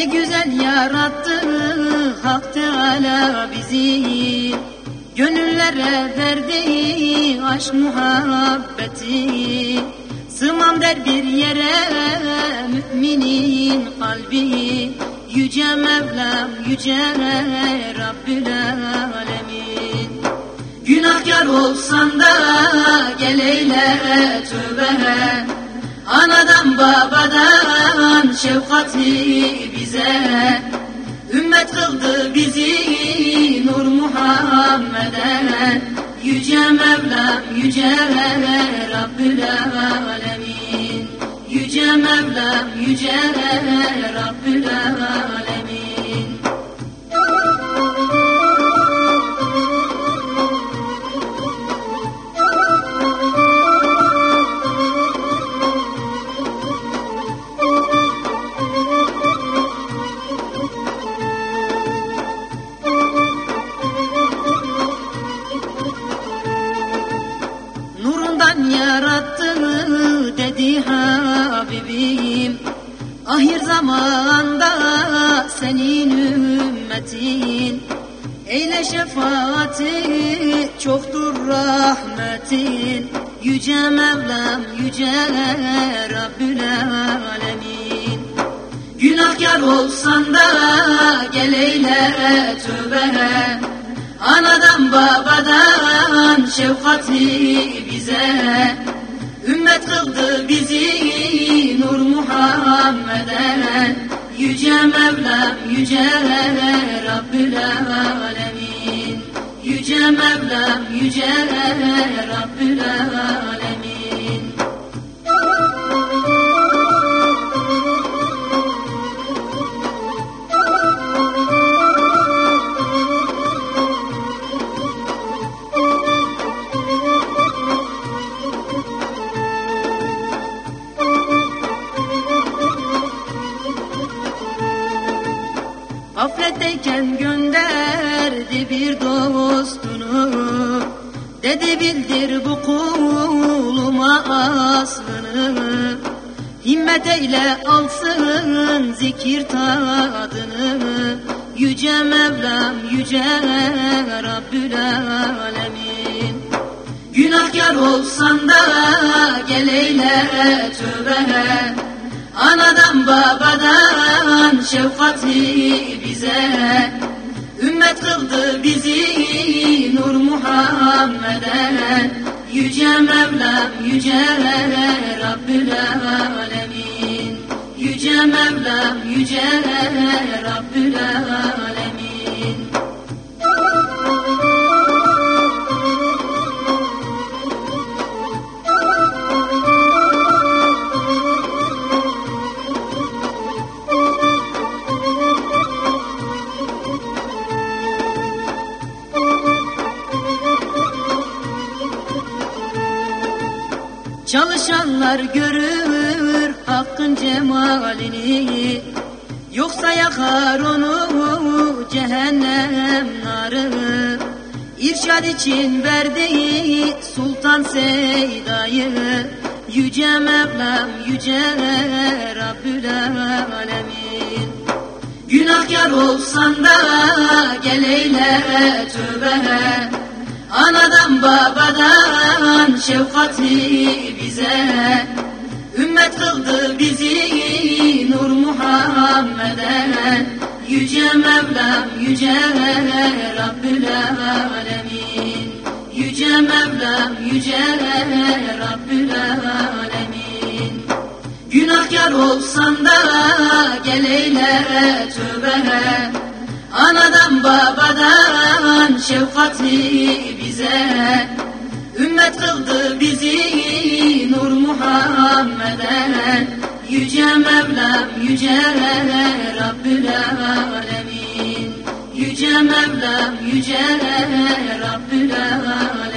Ne güzel yarattı Hak Teala bizi. Gönüllere verdi aşk muhabbeti. Sığmam der bir yere müminin kalbi. Yüce Mevlam, yüce Rabbül Alemin. Günahkar olsan da gel eyle tövbe Anadan babadan şefkatli bize. Ümmet kıldı bizi Nur Muhammed'e. Yüce Mevlam, yüce Rabbül Alemin. Yüce Mevlam, yüce Rabbül Alemin Habibim Ahir zamanda senin ümmetin. Eyle şefaati çoktur rahmetin. Yüce Mevlam yüce Rabbül Alemin. Günahkar olsan da gel eyle tövbe. Anadan babadan şefkatli bize Yüce Mevlam yüce Rabbül Alemin Yüce Mevlam yüce Rabbül Alemin Gafletteyken gönderdi bir dostunu. Dedi bildir bu kuluma aslını. Himmet eyle alsın zikir tadını. Yüce Mevlam yüce Rabbül Alemin. Günahkar olsan da gel eyle tövbe Anadan babadan şefkatli bize. Ümmet kıldı bizi Nur Muhammed'e. Yüce Mevlam yüce Rabbül Alemin. Yüce Mevlam yüce Rabbül Alemin Çalışanlar görür hakkın cemalini. Yoksa yakar onu cehennem narı. İrşad için verdiği Sultan Seyda'yı Yüce Mevlam, Yüce Rabbül Alemin. Günahkar olsan da gel eyle tövbe Anadan babadan şefkatli bize. Ümmet kıldı bizi Nur Muhammed'e. Yüce Mevlam yüce Rabbül Alemin. Yüce Mevlam yüce Rabbül Alemin. Günahkar olsan da gel eyle tövbe Anadan babadan şefkatli bize. Ümmet kıldı bizi Nur Muhammed'e. Yüce Mevlam yüce Rabbül Alemin. Yüce Mevlam yüce Rabbül Alemin